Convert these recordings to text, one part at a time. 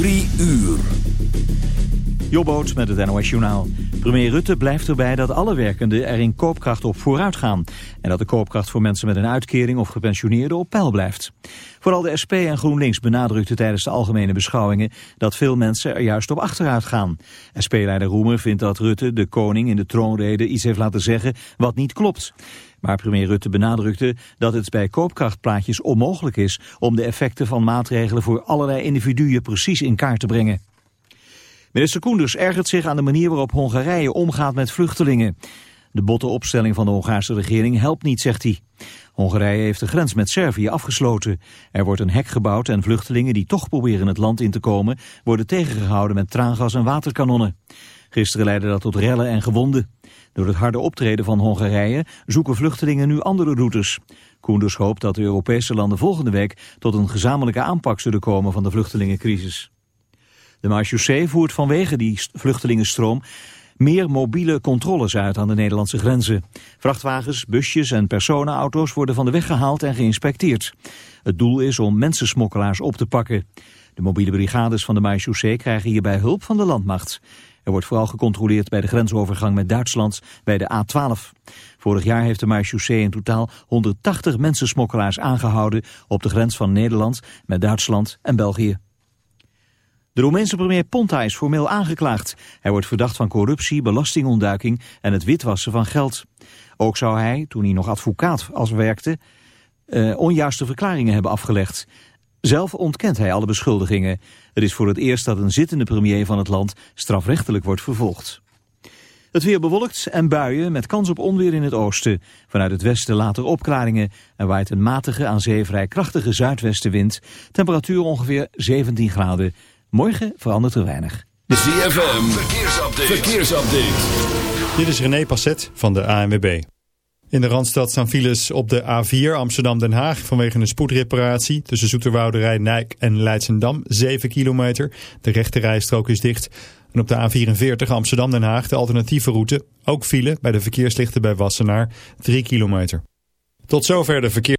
Drie uur. Jobboot met het NOS Journaal. Premier Rutte blijft erbij dat alle werkenden er in koopkracht op vooruit gaan. En dat de koopkracht voor mensen met een uitkering of gepensioneerden op peil blijft. Vooral de SP en GroenLinks benadrukten tijdens de algemene beschouwingen dat veel mensen er juist op achteruit gaan. SP-leider Roemer vindt dat Rutte de koning in de troonrede iets heeft laten zeggen wat niet klopt. Maar premier Rutte benadrukte dat het bij koopkrachtplaatjes onmogelijk is om de effecten van maatregelen voor allerlei individuen precies in kaart te brengen. Minister Koenders ergert zich aan de manier waarop Hongarije omgaat met vluchtelingen. De botte opstelling van de Hongaarse regering helpt niet, zegt hij. Hongarije heeft de grens met Servië afgesloten. Er wordt een hek gebouwd en vluchtelingen die toch proberen het land in te komen... worden tegengehouden met traangas en waterkanonnen. Gisteren leidde dat tot rellen en gewonden. Door het harde optreden van Hongarije zoeken vluchtelingen nu andere routes. Koenders hoopt dat de Europese landen volgende week tot een gezamenlijke aanpak zullen komen van de vluchtelingencrisis. De marechaussee voert vanwege die vluchtelingenstroom meer mobiele controles uit aan de Nederlandse grenzen. Vrachtwagens, busjes en personenauto's worden van de weg gehaald en geïnspecteerd. Het doel is om mensensmokkelaars op te pakken. De mobiele brigades van de marechaussee krijgen hierbij hulp van de landmacht. Er wordt vooral gecontroleerd bij de grensovergang met Duitsland bij de A12. Vorig jaar heeft de marechaussee in totaal 180 mensensmokkelaars aangehouden op de grens van Nederland met Duitsland en België. De Roemeense premier Ponta is formeel aangeklaagd. Hij wordt verdacht van corruptie, belastingontduiking en het witwassen van geld. Ook zou hij, toen hij nog advocaat als werkte, uh, onjuiste verklaringen hebben afgelegd. Zelf ontkent hij alle beschuldigingen. Het is voor het eerst dat een zittende premier van het land strafrechtelijk wordt vervolgd. Het weer bewolkt en buien met kans op onweer in het oosten. Vanuit het westen later opklaringen en waait een matige aan zee vrij krachtige zuidwestenwind. Temperatuur ongeveer 17 graden. Morgen verandert er weinig. De ZFM, verkeersupdate. verkeersupdate. Dit is René Passet van de ANWB. In de Randstad staan files op de A4 Amsterdam-Den Haag vanwege een spoedreparatie tussen Zoeterwouderij, Nijk en Leidsendam 7 kilometer. De rechte rijstrook is dicht. En op de A44 Amsterdam-Den Haag de alternatieve route ook file bij de verkeerslichten bij Wassenaar 3 kilometer. Tot zover de verkeer.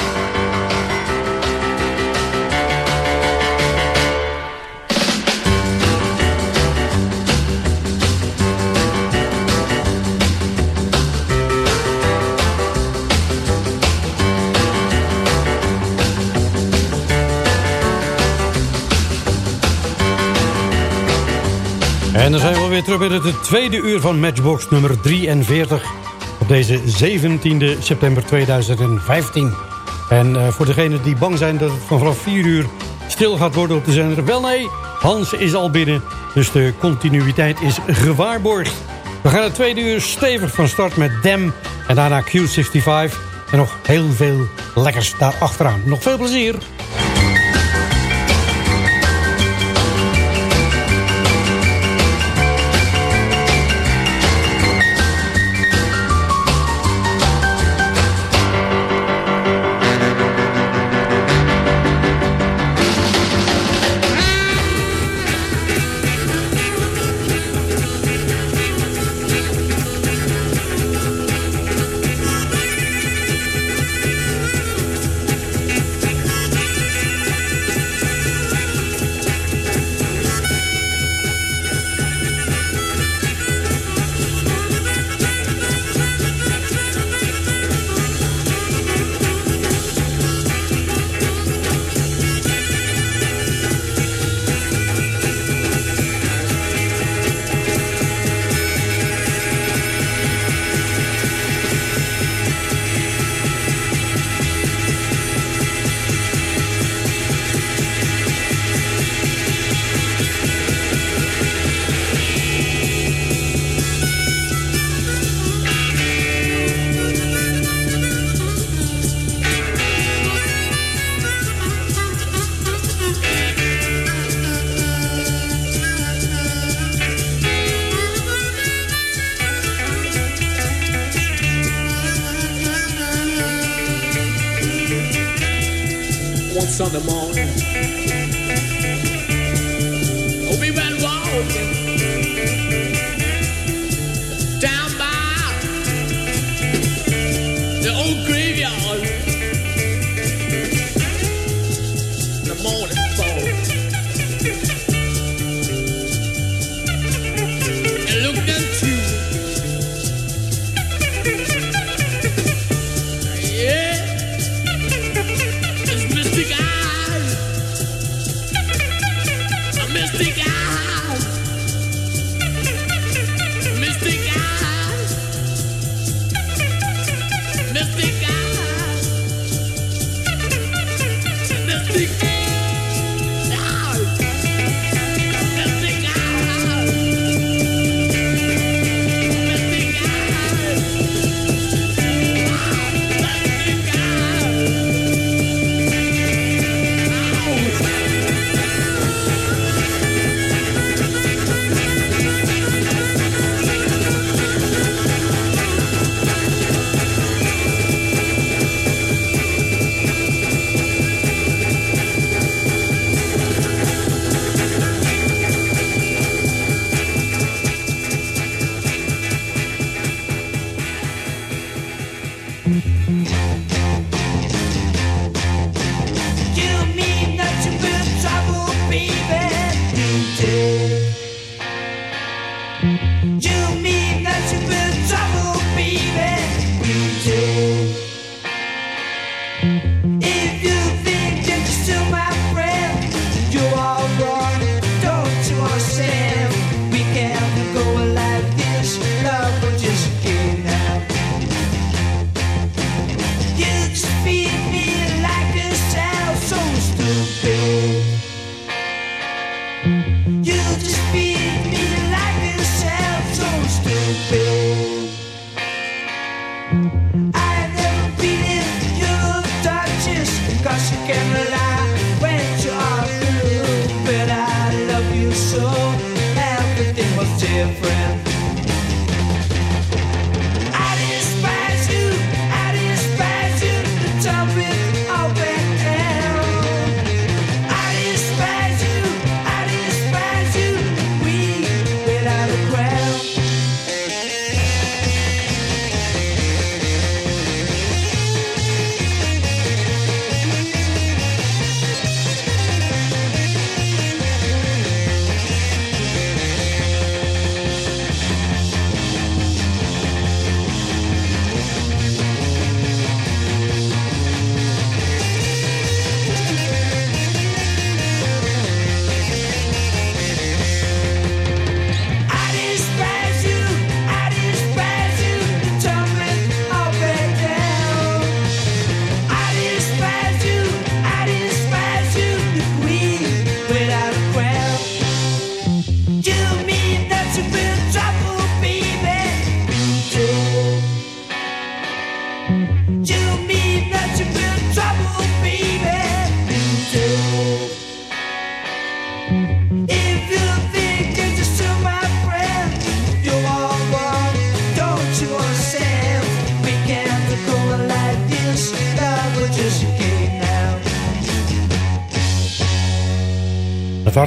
En dan zijn we weer terug bij het tweede uur van Matchbox nummer 43 op deze 17e september 2015. En uh, voor degenen die bang zijn dat het vanaf 4 uur stil gaat worden op de zender, wel nee, Hans is al binnen, dus de continuïteit is gewaarborgd. We gaan het tweede uur stevig van start met Dem en daarna Q65 en nog heel veel lekkers daarachteraan. Nog veel plezier!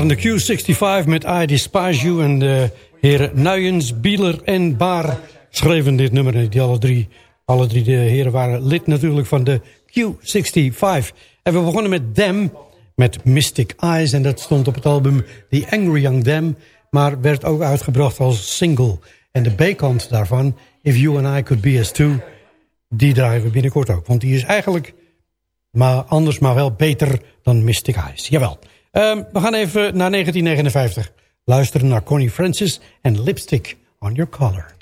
van de Q65 met I Despise You. En de heren Nuyens, Bieler en Baar schreven dit nummer. En die alle drie, alle drie de heren waren lid natuurlijk van de Q65. En we begonnen met them met Mystic Eyes. En dat stond op het album The Angry Young Them, Maar werd ook uitgebracht als single. En de B-kant daarvan, If You and I Could Be As Two... die draaien we binnenkort ook. Want die is eigenlijk... Maar anders maar wel beter dan Mystic Eyes. Jawel. Ehm, we gaan even naar 1959. Luisteren naar Connie Francis en Lipstick on Your Collar.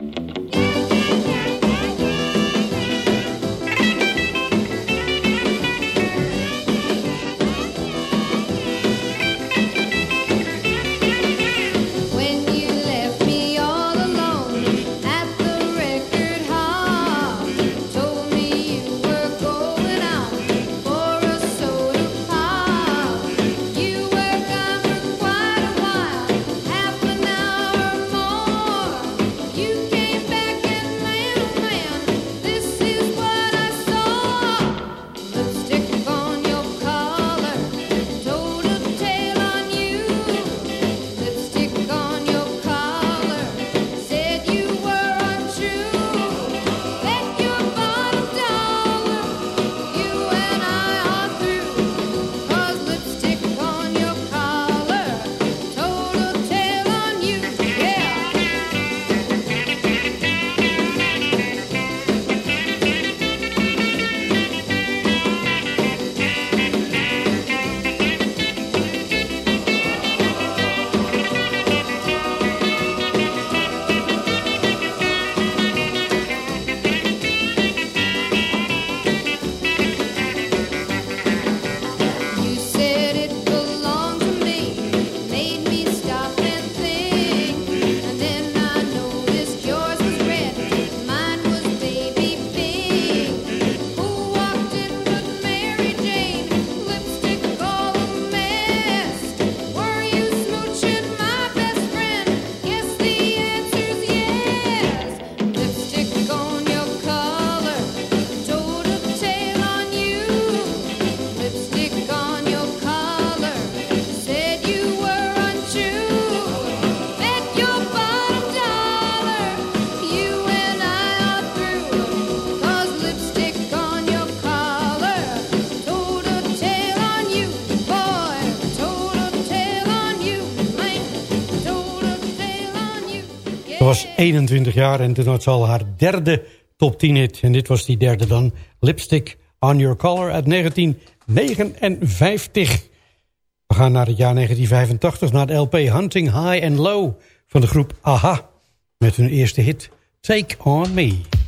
Was 21 jaar en toen had al haar derde top 10 hit. En dit was die derde dan. Lipstick on Your Collar uit 1959. We gaan naar het jaar 1985, naar de LP Hunting High and Low van de groep AHA. Met hun eerste hit Take On Me.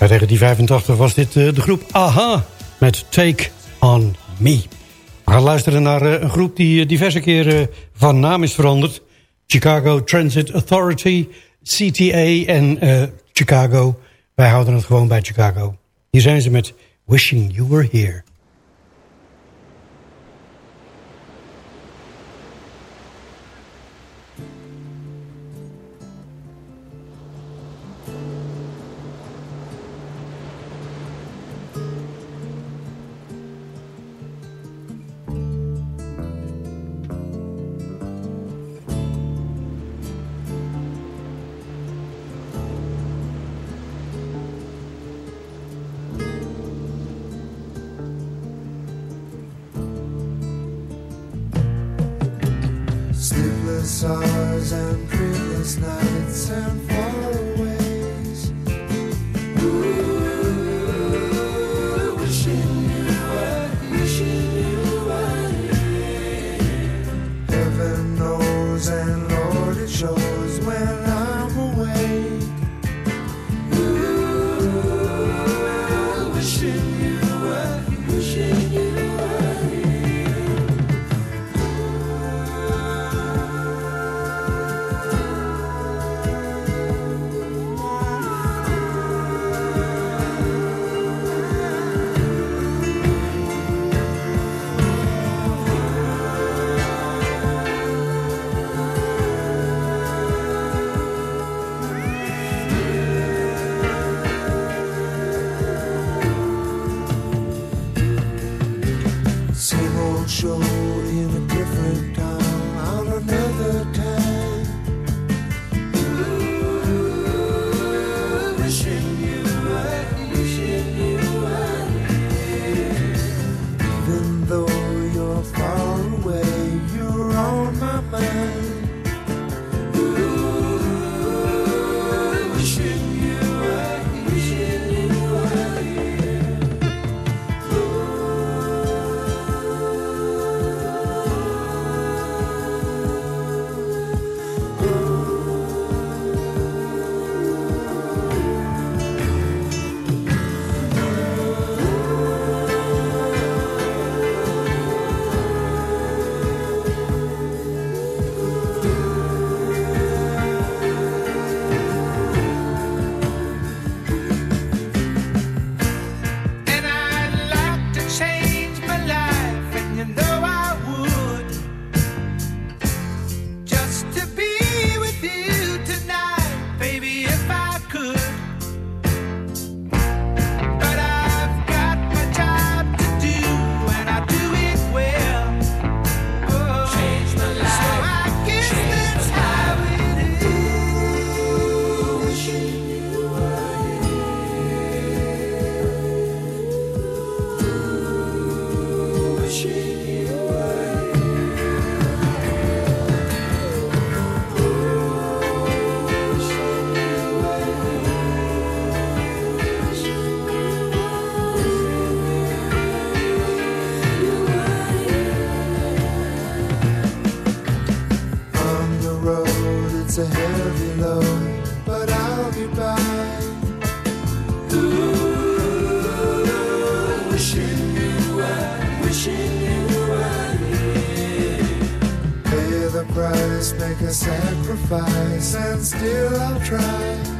Uit 1985 was dit eh, de groep AHA met Take On Me. We gaan luisteren naar eh, een groep die eh, diverse keren van naam is veranderd. Chicago Transit Authority, CTA en Chicago. Wij houden het gewoon bij Chicago. Hier zijn ze met Wishing You Were Here. Show a heavy load, but I'll be by. Ooh, wishing you were, wishing you were here. Pay the price, make a sacrifice, and still I'll try.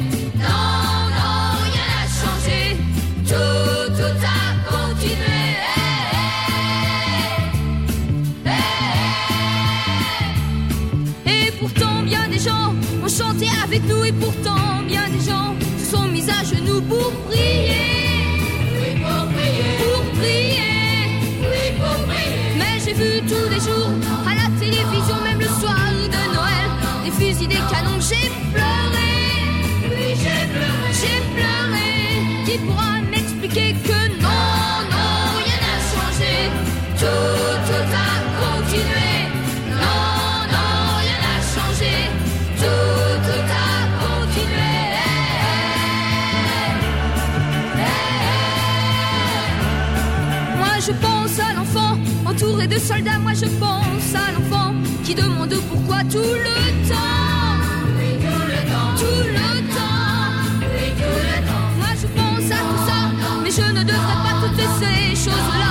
Chanté avec nous. Et pourtant, bien des gens se sont mis à genoux pour prier. De soldats, moi je pense à l'enfant qui demande pourquoi tout le temps. tout le temps. Tout le temps. Moi je pense à tout ça, mais je ne devrais pas toutes ces choses-là.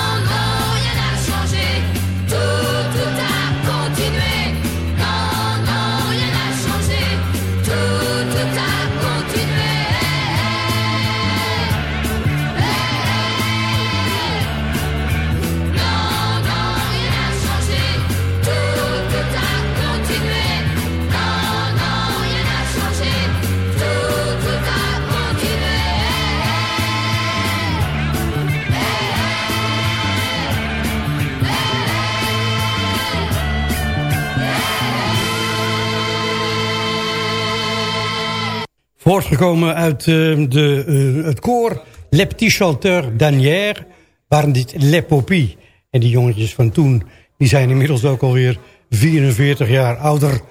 Voortgekomen uit eh, de, eh, het koor Le Petit Chanteur d'Anière waren dit Le Popie. En die jongetjes van toen die zijn inmiddels ook alweer 44 jaar ouder.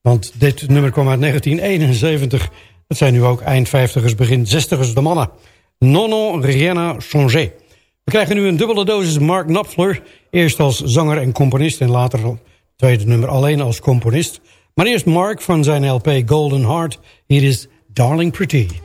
Want dit nummer kwam uit 1971. Dat zijn nu ook eind 50ers, begin 60ers de mannen. Non, non, rien n'a changé. We krijgen nu een dubbele dosis Mark Knopfler. Eerst als zanger en componist en later tweede nummer alleen als componist. Maar eerst Mark van zijn LP Golden Heart. Hier is Darling Pretty.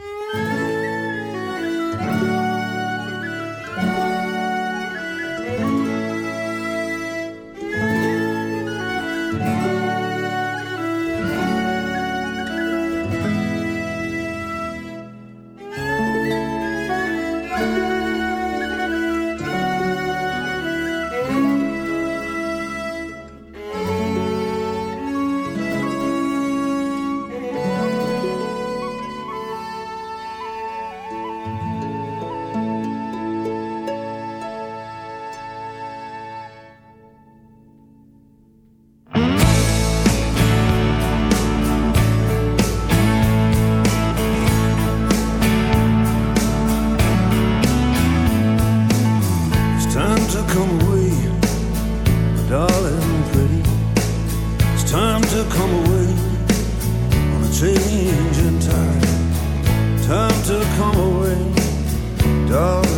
To come away on a changing tide. Time to come away, darling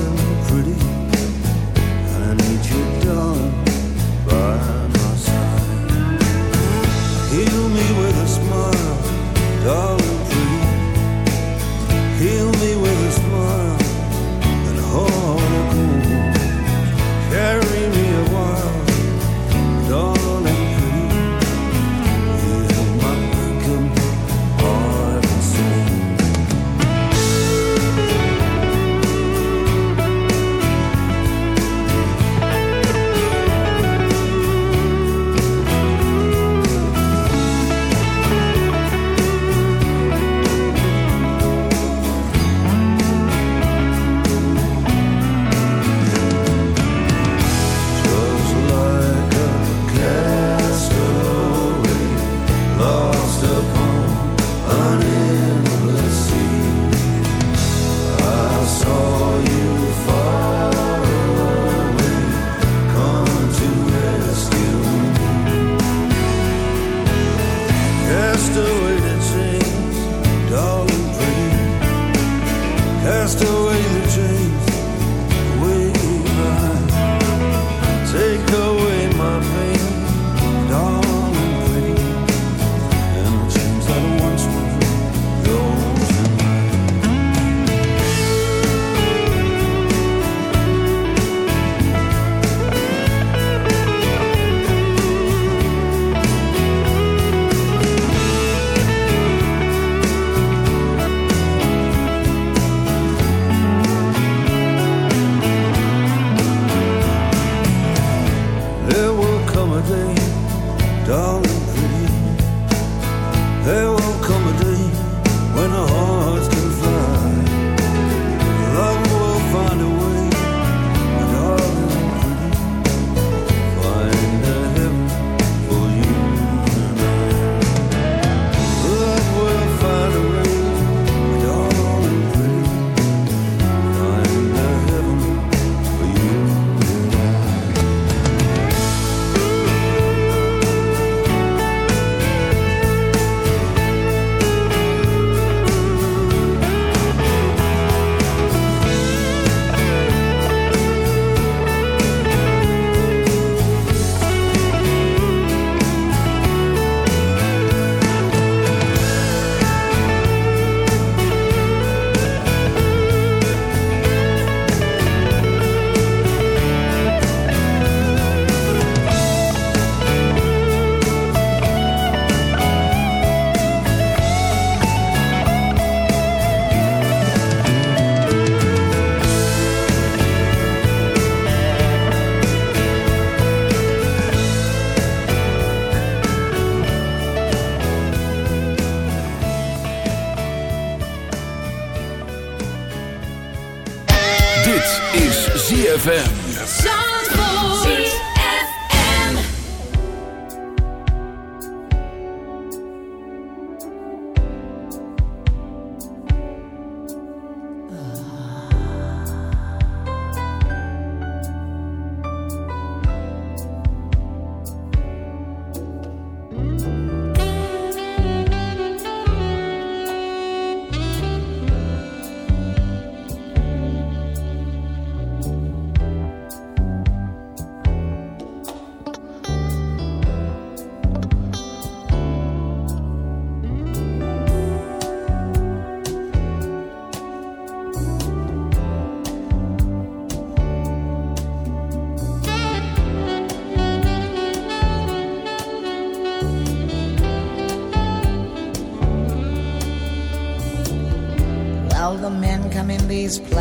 his plan.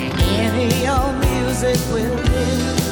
any old music will do.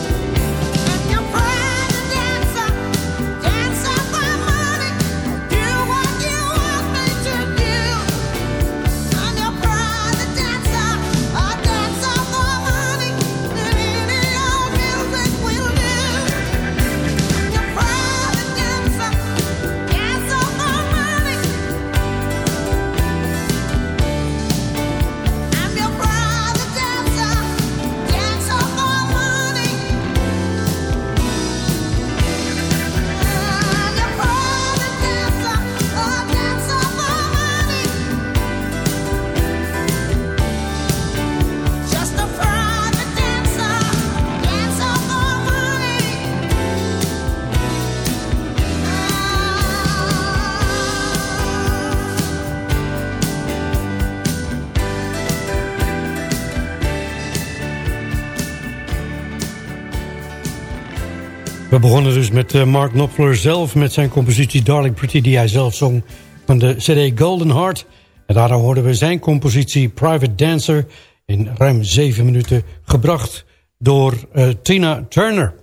Begonnen dus met eh, Mark Knopfler zelf met zijn compositie Darling Pretty... die hij zelf zong van de CD Golden Heart. En daarna hoorden we zijn compositie Private Dancer... in ruim zeven minuten gebracht door eh, Tina Turner.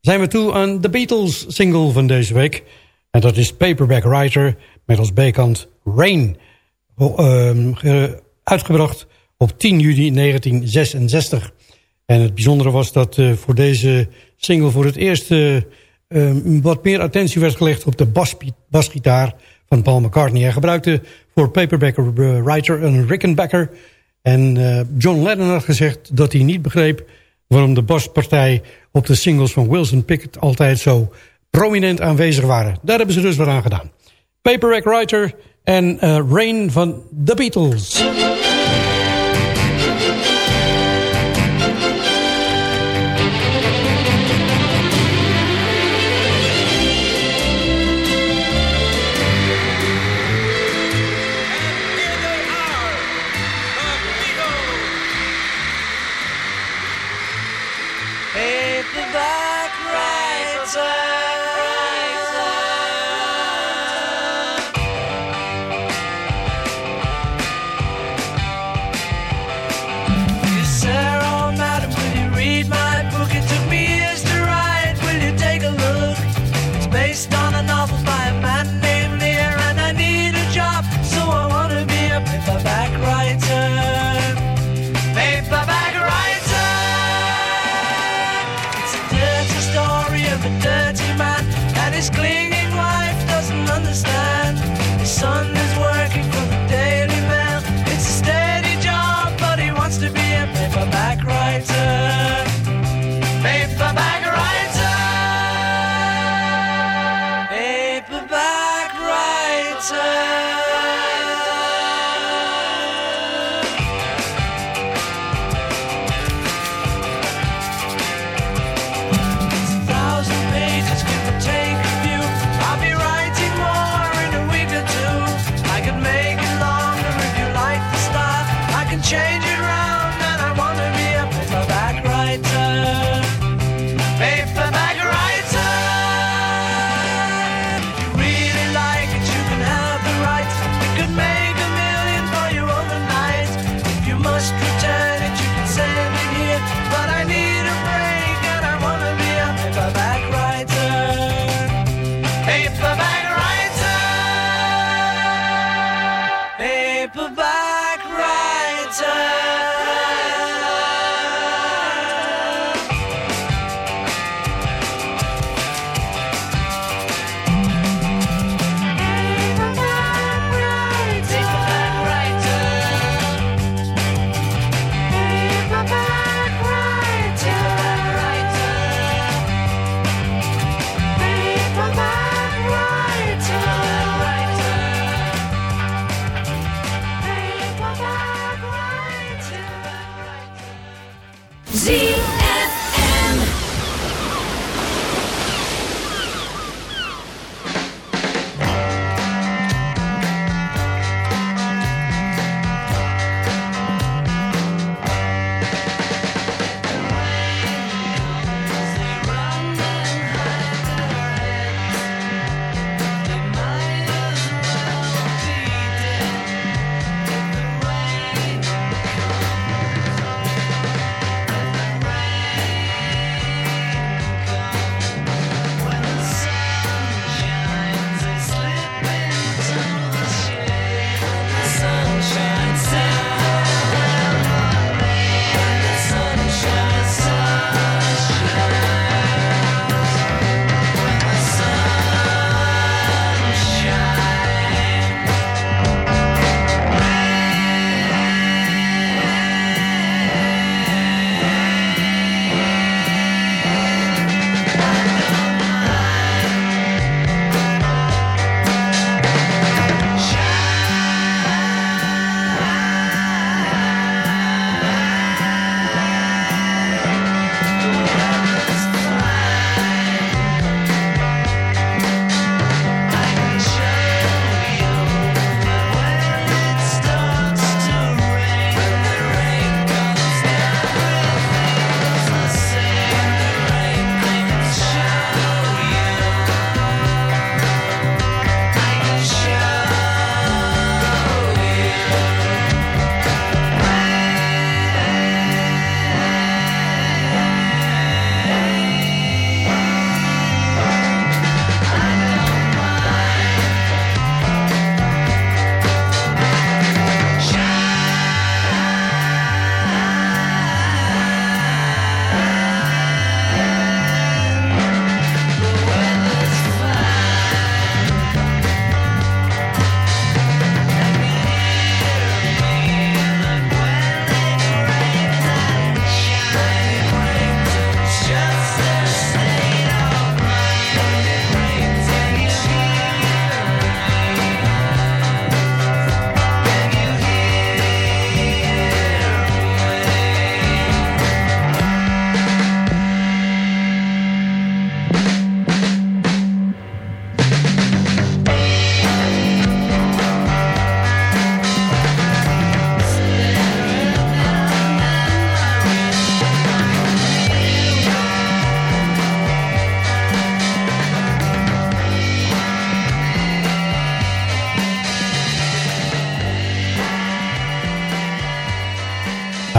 Zijn we toe aan de Beatles single van deze week. En dat is Paperback Writer met als bijkant Rain. Ehm, ge- uitgebracht op 10 juni 1966. En het bijzondere was dat eh, voor deze single voor het eerst eh, eh, wat meer attentie werd gelegd op de bas, basgitaar van Paul McCartney. Hij gebruikte voor Paperback Writer een Rickenbacker. En eh, John Lennon had gezegd dat hij niet begreep waarom de baspartij op de singles van Wilson Pickett altijd zo prominent aanwezig waren. Daar hebben ze dus wat aan gedaan. Paperback Writer en eh, Rain van The Beatles.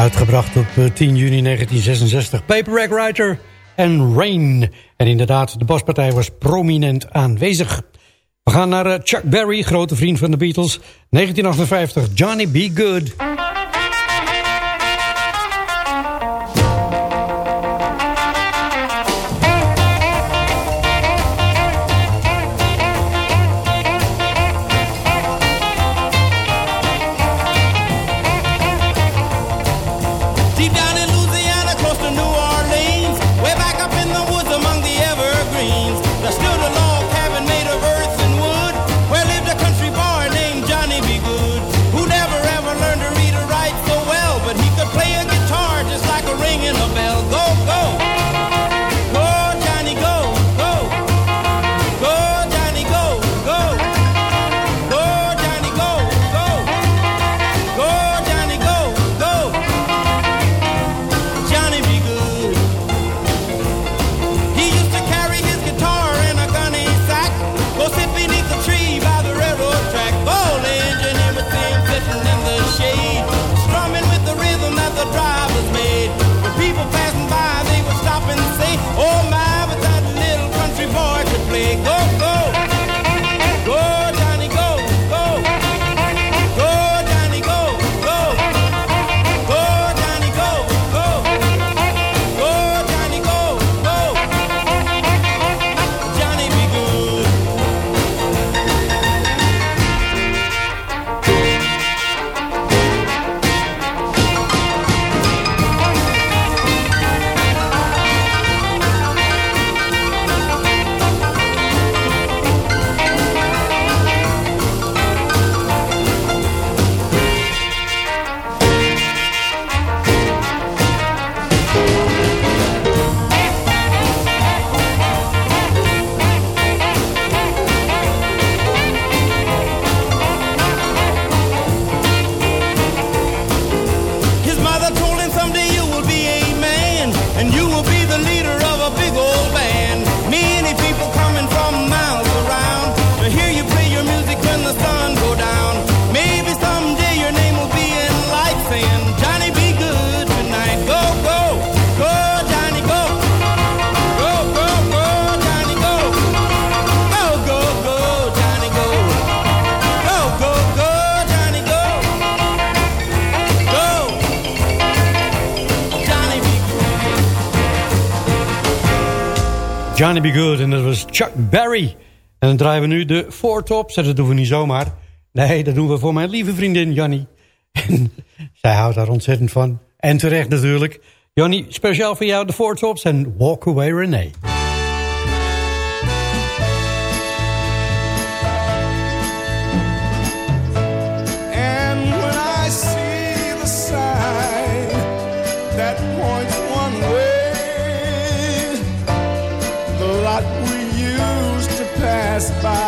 Uitgebracht op eh, 10 juni 1966. Paperback Writer en Rain. En inderdaad, de baspartij was prominent aanwezig. We gaan naar eh, Chuck Berry, grote vriend van de Beatles. 1958, Johnny Be Good. Chuck Berry. En dan draaien we nu de voortops. Tops. Dat doen we niet zomaar. Nee, dat doen we voor mijn lieve vriendin Jannie. En zij houdt daar ontzettend van. En terecht natuurlijk. Jannie, speciaal voor jou de voortops Tops en Walk Away Renee. Bye.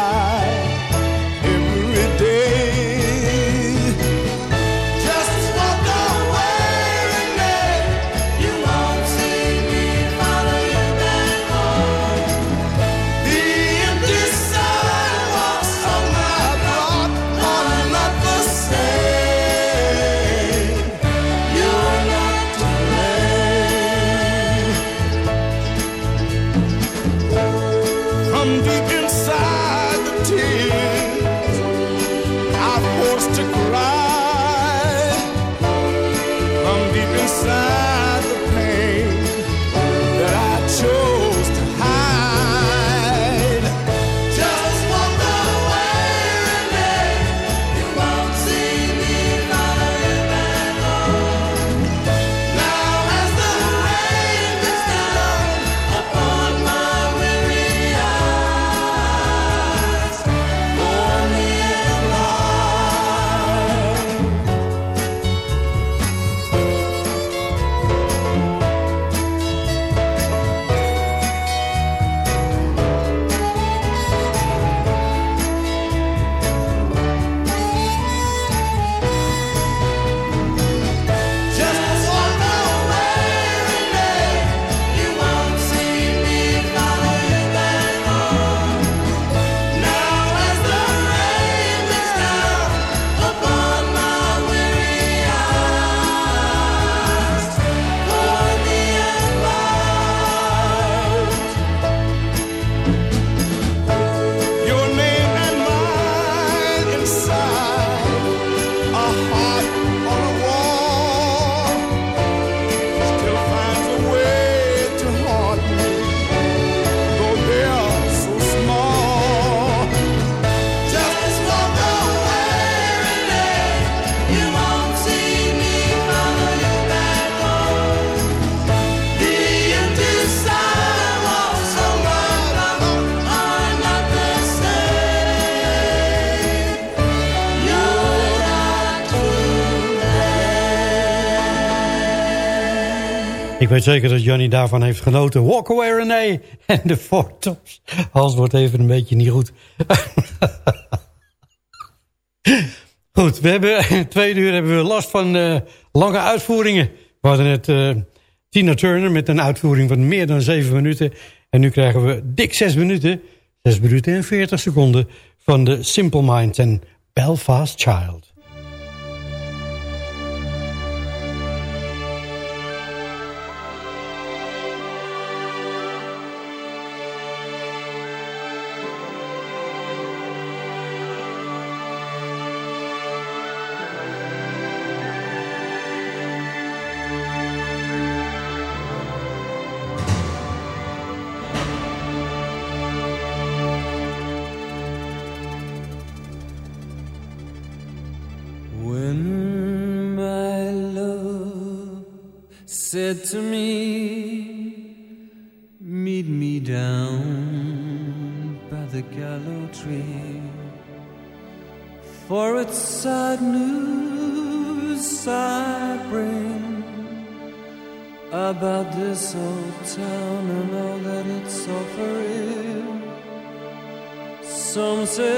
Ik weet zeker dat Johnny daarvan heeft genoten. Walk away René en de Four. Hans wordt even een beetje niet goed. goed, we hebben, tweede uur hebben we last van eh, lange uitvoeringen. We hadden net eh, Tina Turner met een uitvoering van meer dan zeven minuten. En nu krijgen we dik zes minuten. Zes minuten en veertig seconden van de Simple Minds en Belfast Child.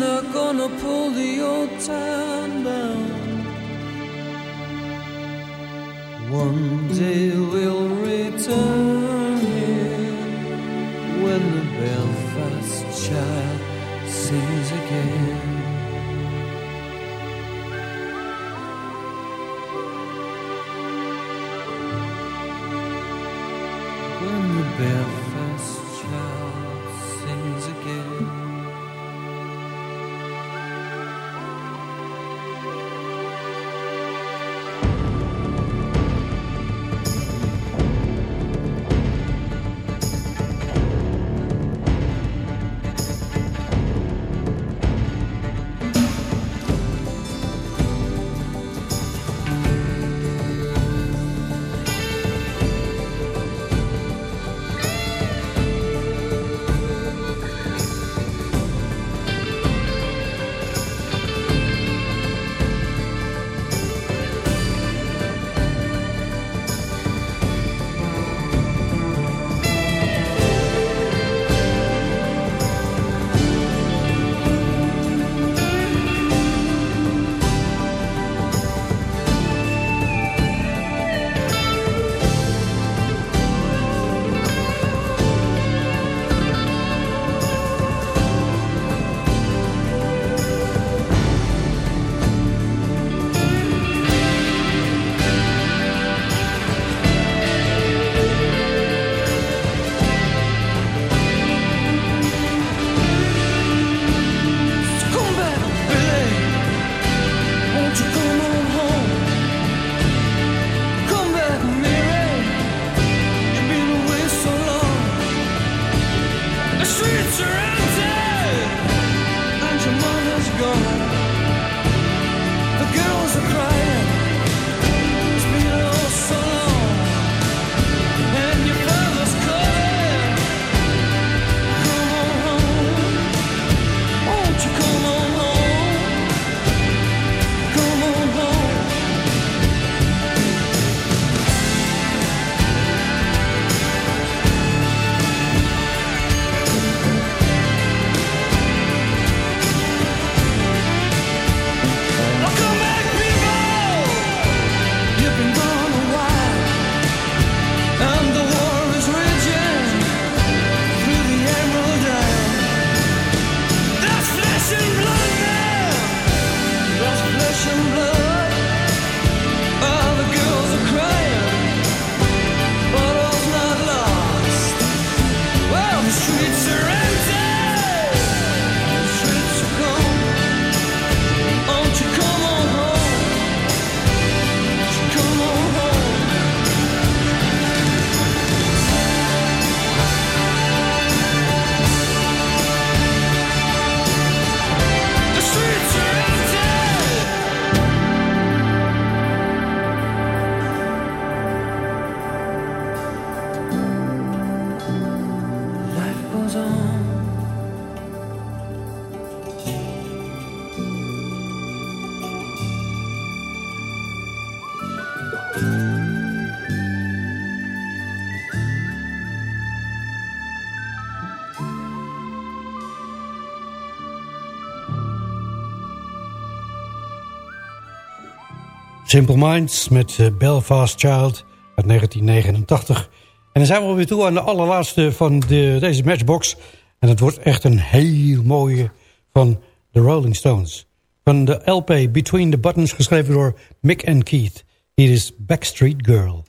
they're gonna pull the old town down. One day we'll return Simple Minds met eh, Belfast Child uit 1989. En dan zijn we alweer toe aan de allerlaatste van de, deze matchbox. En het wordt echt een heel mooie van de Rolling Stones. Van de LP Between the Buttons geschreven door Mick and Keith. Hier is Backstreet Girl.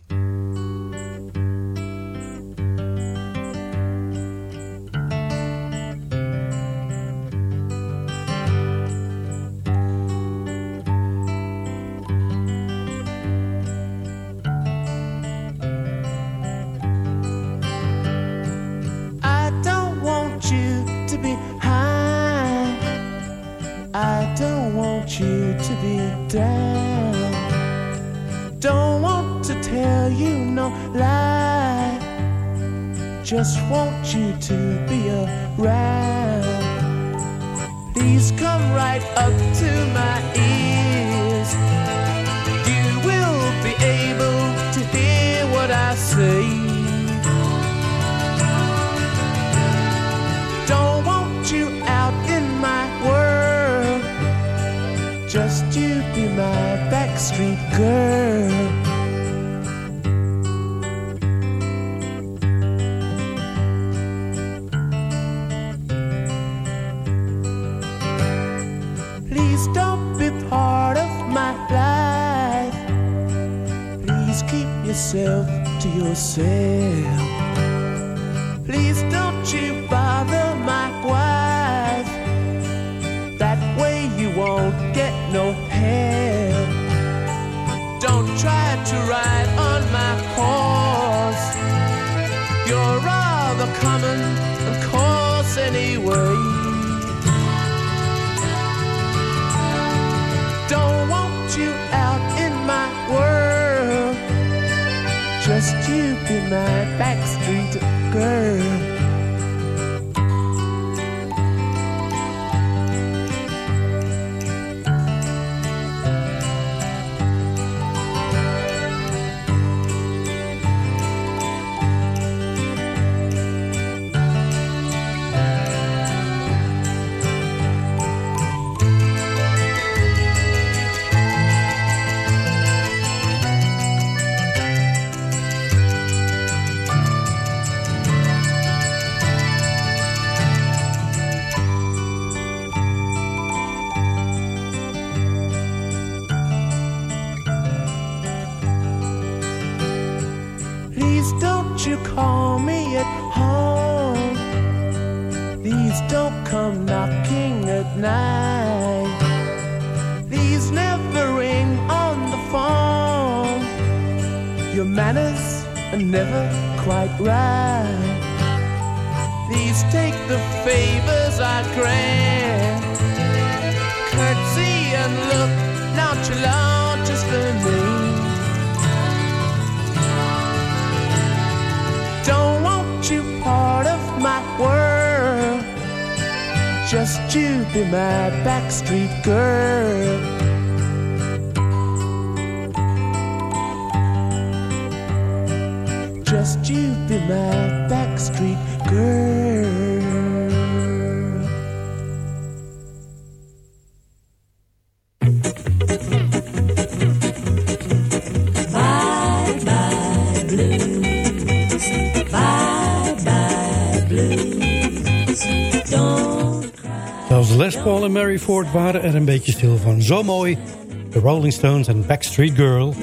Girl. Please don't be part of my life. Please keep yourself to yourself. Please don't you Don't come knocking at night. Please never ring on the phone. Your manners are never quite right. Please take the favors I grant. Curtsy and look nonchalant just for me. Don't Just you be my backstreet girl. Just you be my backstreet girl. Paul en Mary Ford waren er een beetje stil van. Zo mooi. De Rolling Stones en Backstreet Girl.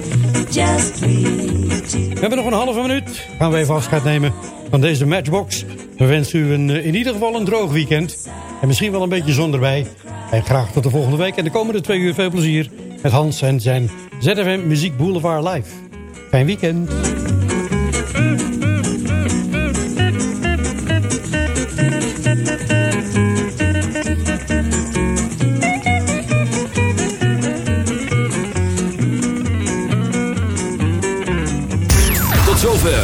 We hebben nog een halve minuut. Gaan we even afscheid nemen van deze matchbox. We wensen u een, eh, in ieder geval een droog weekend. En misschien wel een beetje zon erbij. En graag tot de volgende week. En de komende twee uur veel plezier met Hans en zijn ZFM Muziek Boulevard Live. Fijn weekend.